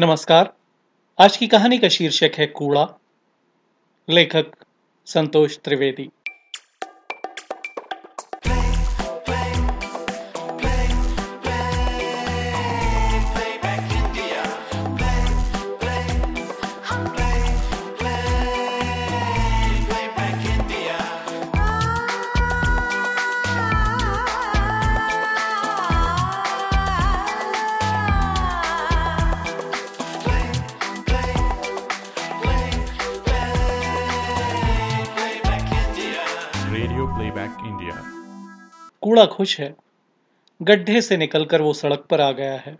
नमस्कार। आज की कहानी का शीर्षक है कूड़ा। लेखक संतोष त्रिवेदी। प्लेबैक इंडिया कूड़ा खुश है। गड्ढे से निकलकर वो सड़क पर आ गया है।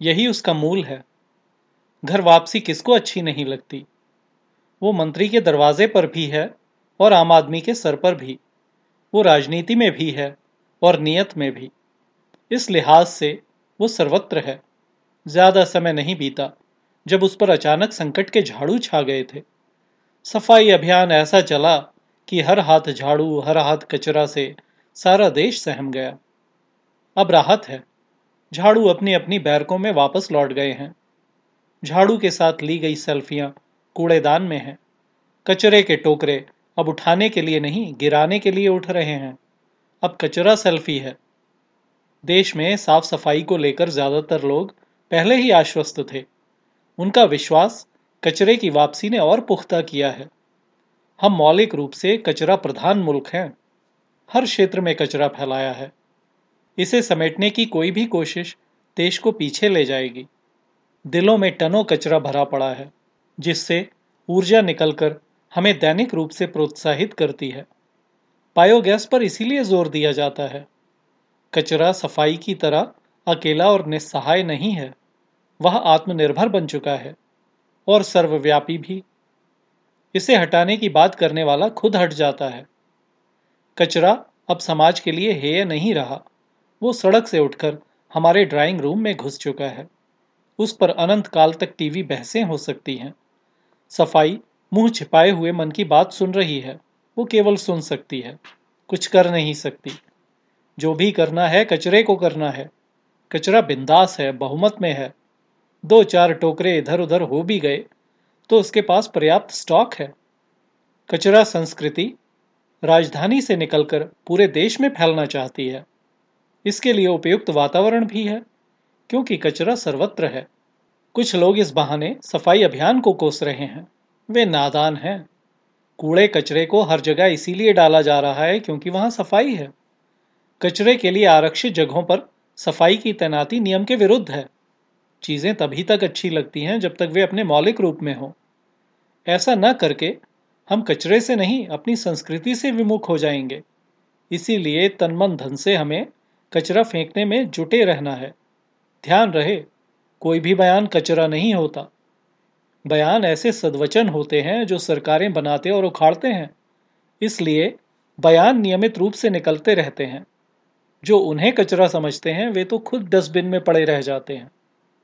यही उसका मूल है। घर वापसी किसको अच्छी नहीं लगती? वो मंत्री के दरवाजे पर भी है और आम आदमी के सर पर भी। वो राजनीति में भी है और नियत में भी। इस लिहाज से वो सर्वत्र है। ज़्यादा समय नहीं बीता जब उस पर अचानक संकट के झाड़ू छा गए थे। सफ़ाई अभियान ऐसा चला कि हर हाथ झाड़ू, हर हाथ कचरा से सारा देश सहम गया। अब राहत है। झाड़ू अपनी अपनी बैरकों में वापस लौट गए हैं। झाड़ू के साथ ली गई सेल्फियाँ कूड़ेदान में हैं। कचरे के टोकरे अब उठाने के लिए नहीं, गिराने के लिए उठ रहे हैं। अब कचरा सेल्फी है। देश में साफ़ सफ़ाई को लेकर ज़्यादातर लोग पहले ही आश्वस्त थे। उनका विश्वास कचरे की वापसी ने और पुख्ता किया है। हम मौलिक रूप से कचरा प्रधान मुल्क हैं। हर क्षेत्र में कचरा फैलाया है। इसे समेटने की कोई भी कोशिश देश को पीछे ले जाएगी। दिलों में टनों कचरा भरा पड़ा है, जिससे ऊर्जा निकलकर हमें दैनिक रूप से प्रोत्साहित करती है। बायोगैस पर इसीलिए ज़ोर दिया जाता है। कचरा सफ़ाई की तरह अकेला और निस्सहाय नहीं है। वह आत्मनिर्भर बन चुका है और सर्वव्यापी भी। इसे हटाने की बात करने वाला खुद हट जाता है। कचरा अब समाज के लिए हेय नहीं रहा। वो सड़क से उठकर हमारे ड्राइंग रूम में घुस चुका है। उस पर अनंत काल तक टीवी बहसें हो सकती हैं। सफ़ाई, मुँह छिपाए हुए मन की बात सुन रही है। वो केवल सुन सकती है। कुछ कर नहीं सकती। जो भी करना है, कचरे को करना है। कचरा बिंदास है, बहुमत में है। दो चार टोकरे इधर उधर हो भी गए। तो उसके पास पर्याप्त स्टॉक है। कचरा संस्कृति राजधानी से निकलकर पूरे देश में फैलना चाहती है। इसके लिए उपयुक्त वातावरण भी है, क्योंकि कचरा सर्वत्र है। कुछ लोग इस बहाने सफ़ाई अभियान को कोस रहे हैं। वे नादान हैं। कूड़े कचरे को हर जगह इसीलिए डाला जा रहा है क्योंकि वहाँ सफ़ाई है। कचरे के लिए आरक्षित जगहों पर सफ़ाई की तैनाती नियम के विरुद्ध है। चीज़ें तभी तक अच्छी लगती हैं जब तक वे अपने मौलिक रूप में हों। ऐसा न करके हम कचरे से नहीं, अपनी संस्कृति से विमुख हो जाएँगे। इसीलिए तनमन धन से हमें कचरा फेंकने में जुटे रहना है। ध्यान रहे, कोई भी बयान कचरा नहीं होता। बयान ऐसे सदवचन होते हैं जो सरकारें बनाते और उखाड़ते हैं। इसलिए बयान नियमित रूप से निकलते रहते हैं। जो उन्हें कचरा समझते हैं, वे तो खुद डस्टबिन में पड़े रह जाते हैं।